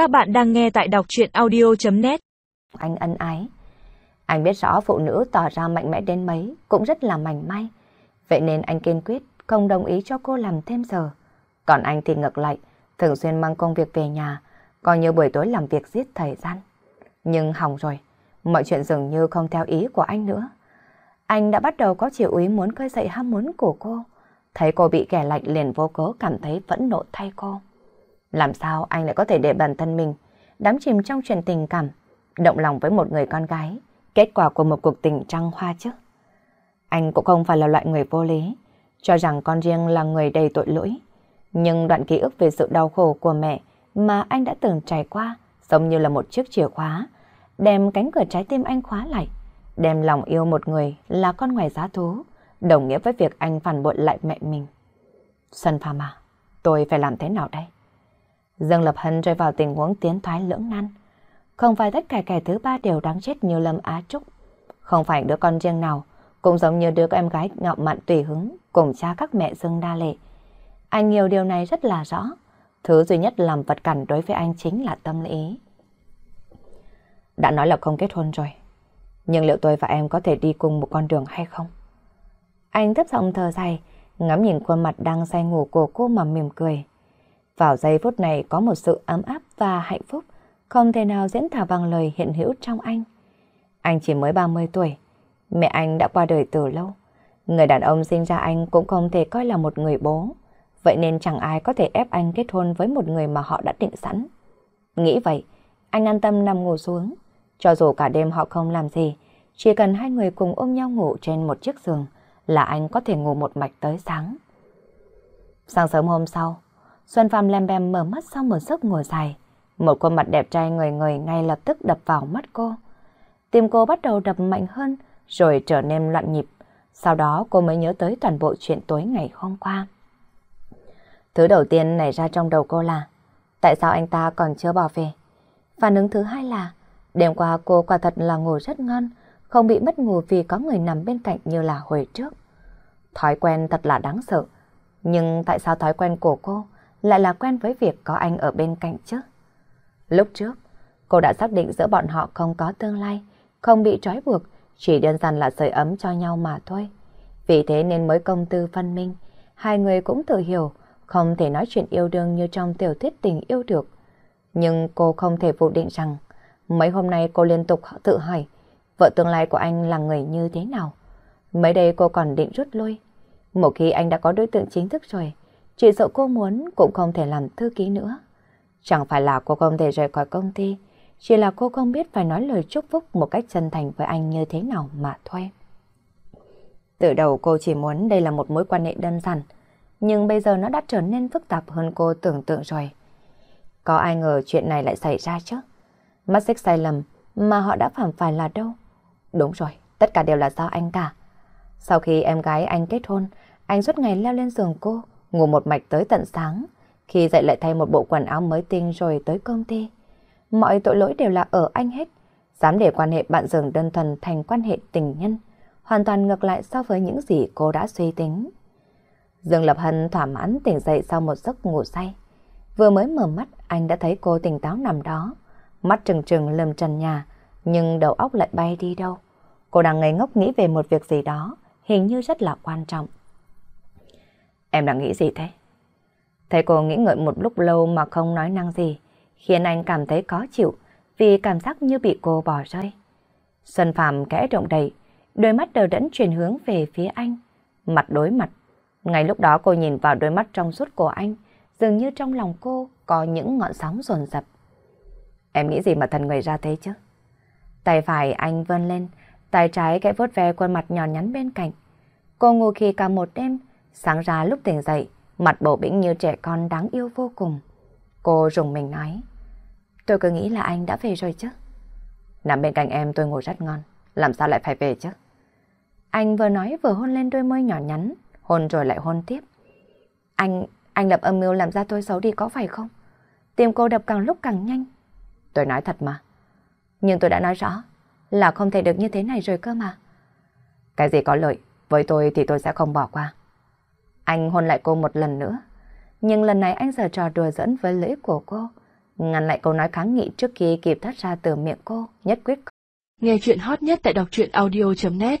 Các bạn đang nghe tại đọc chuyện audio.net Anh ân ái. Anh biết rõ phụ nữ tỏ ra mạnh mẽ đến mấy cũng rất là mảnh may. Vậy nên anh kiên quyết không đồng ý cho cô làm thêm giờ. Còn anh thì ngược lại, thường xuyên mang công việc về nhà, coi như buổi tối làm việc giết thời gian. Nhưng hỏng rồi, mọi chuyện dường như không theo ý của anh nữa. Anh đã bắt đầu có chiều ý muốn khơi dậy ham muốn của cô. Thấy cô bị kẻ lạnh liền vô cớ cảm thấy phẫn nộ thay cô. Làm sao anh lại có thể để bản thân mình đắm chìm trong chuyện tình cảm, động lòng với một người con gái, kết quả của một cuộc tình trăng hoa chứ? Anh cũng không phải là loại người vô lý, cho rằng con riêng là người đầy tội lỗi. Nhưng đoạn ký ức về sự đau khổ của mẹ mà anh đã từng trải qua giống như là một chiếc chìa khóa, đem cánh cửa trái tim anh khóa lại, đem lòng yêu một người là con ngoài giá thú, đồng nghĩa với việc anh phản bội lại mẹ mình. Xuân Phàm à, tôi phải làm thế nào đây? Dương Lập Hân rơi vào tình huống tiến thoái lưỡng nan. Không phải tất cả kẻ thứ ba đều đáng chết như Lâm Á Trúc. Không phải đứa con riêng nào, cũng giống như đứa em gái ngạo mạn tùy hứng cùng cha các mẹ Dương Đa Lệ. Anh nhiều điều này rất là rõ. Thứ duy nhất làm vật cản đối với anh chính là tâm lý. Đã nói là không kết hôn rồi. Nhưng liệu tôi và em có thể đi cùng một con đường hay không? Anh thấp giọng thở dài, ngắm nhìn khuôn mặt đang say ngủ của cô mà mỉm cười. Vào giây phút này có một sự ấm áp và hạnh phúc, không thể nào diễn tả bằng lời hiện hữu trong anh. Anh chỉ mới 30 tuổi, mẹ anh đã qua đời từ lâu. Người đàn ông sinh ra anh cũng không thể coi là một người bố, vậy nên chẳng ai có thể ép anh kết hôn với một người mà họ đã định sẵn. Nghĩ vậy, anh an tâm nằm ngủ xuống. Cho dù cả đêm họ không làm gì, chỉ cần hai người cùng ôm nhau ngủ trên một chiếc giường là anh có thể ngủ một mạch tới sáng. Sáng sớm hôm sau, Xuân Phạm lem bem mở mắt sau một giấc ngủ dài. Một khuôn mặt đẹp trai người người ngay lập tức đập vào mắt cô. Tim cô bắt đầu đập mạnh hơn, rồi trở nên loạn nhịp. Sau đó cô mới nhớ tới toàn bộ chuyện tối ngày hôm qua. Thứ đầu tiên nảy ra trong đầu cô là Tại sao anh ta còn chưa bỏ về? Phản ứng thứ hai là Đêm qua cô quả thật là ngủ rất ngon Không bị mất ngủ vì có người nằm bên cạnh như là hồi trước Thói quen thật là đáng sợ Nhưng tại sao thói quen của cô lại là quen với việc có anh ở bên cạnh chứ. Lúc trước, cô đã xác định giữa bọn họ không có tương lai, không bị trói buộc, chỉ đơn giản là sưởi ấm cho nhau mà thôi. Vì thế nên mới công tư phân minh, hai người cũng tự hiểu, không thể nói chuyện yêu đương như trong tiểu thuyết tình yêu được. Nhưng cô không thể phủ định rằng, mấy hôm nay cô liên tục tự hỏi, vợ tương lai của anh là người như thế nào? Mấy đây cô còn định rút lui. Một khi anh đã có đối tượng chính thức rồi, chỉ sợ cô muốn cũng không thể làm thư ký nữa. Chẳng phải là cô không thể rời khỏi công ty, chỉ là cô không biết phải nói lời chúc phúc một cách chân thành với anh như thế nào mà thôi. Từ đầu cô chỉ muốn đây là một mối quan hệ đơn giản, nhưng bây giờ nó đã trở nên phức tạp hơn cô tưởng tượng rồi. Có ai ngờ chuyện này lại xảy ra chứ? Mắt xích sai lầm mà họ đã phạm phải là đâu? Đúng rồi, tất cả đều là do anh cả. Sau khi em gái anh kết hôn, anh suốt ngày leo lên giường cô, ngủ một mạch tới tận sáng, khi dậy lại thay một bộ quần áo mới tinh rồi tới công ty. Mọi tội lỗi đều là ở anh hết, dám để quan hệ bạn giường đơn thuần thành quan hệ tình nhân, hoàn toàn ngược lại so với những gì cô đã suy tính. Dương Lập Hân thỏa mãn tỉnh dậy sau một giấc ngủ say. Vừa mới mở mắt, anh đã thấy cô tỉnh táo nằm đó, mắt trừng trừng lầm trần nhà, nhưng đầu óc lại bay đi đâu. Cô đang ngây ngốc nghĩ về một việc gì đó, hình như rất là quan trọng. Em đang nghĩ gì thế? Thấy cô nghĩ ngợi một lúc lâu mà không nói năng gì, khiến anh cảm thấy khó chịu vì cảm giác như bị cô bỏ rơi. Xuân Phạm kẽ động đầy, đôi mắt đều đẫn chuyển hướng về phía anh, mặt đối mặt. Ngay lúc đó cô nhìn vào đôi mắt trong suốt của anh, dường như trong lòng cô có những ngọn sóng dồn dập. Em nghĩ gì mà thần người ra thế chứ? Tay phải anh vươn lên, tay trái kẽ vuốt ve khuôn mặt nhỏ nhắn bên cạnh. Cô ngủ khi cả một đêm, Sáng ra lúc tỉnh dậy, mặt bầu bĩnh như trẻ con đáng yêu vô cùng. Cô rùng mình nói, tôi cứ nghĩ là anh đã về rồi chứ. Nằm bên cạnh em tôi ngồi rất ngon, làm sao lại phải về chứ? Anh vừa nói vừa hôn lên đôi môi nhỏ nhắn, hôn rồi lại hôn tiếp. Anh, anh lập âm mưu làm ra tôi xấu đi có phải không? Tim cô đập càng lúc càng nhanh. Tôi nói thật mà. Nhưng tôi đã nói rõ là không thể được như thế này rồi cơ mà. Cái gì có lợi, với tôi thì tôi sẽ không bỏ qua. Anh hôn lại cô một lần nữa. Nhưng lần này anh giờ trò đùa dẫn với lưỡi của cô. ngăn lại câu nói kháng nghị trước khi kịp thoát ra từ miệng cô, nhất quyết. Nghe chuyện hot nhất tại đọc truyện audio.net